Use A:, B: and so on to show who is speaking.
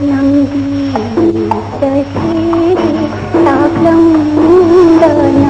A: nằm đi chơi khi tạc lông đời nào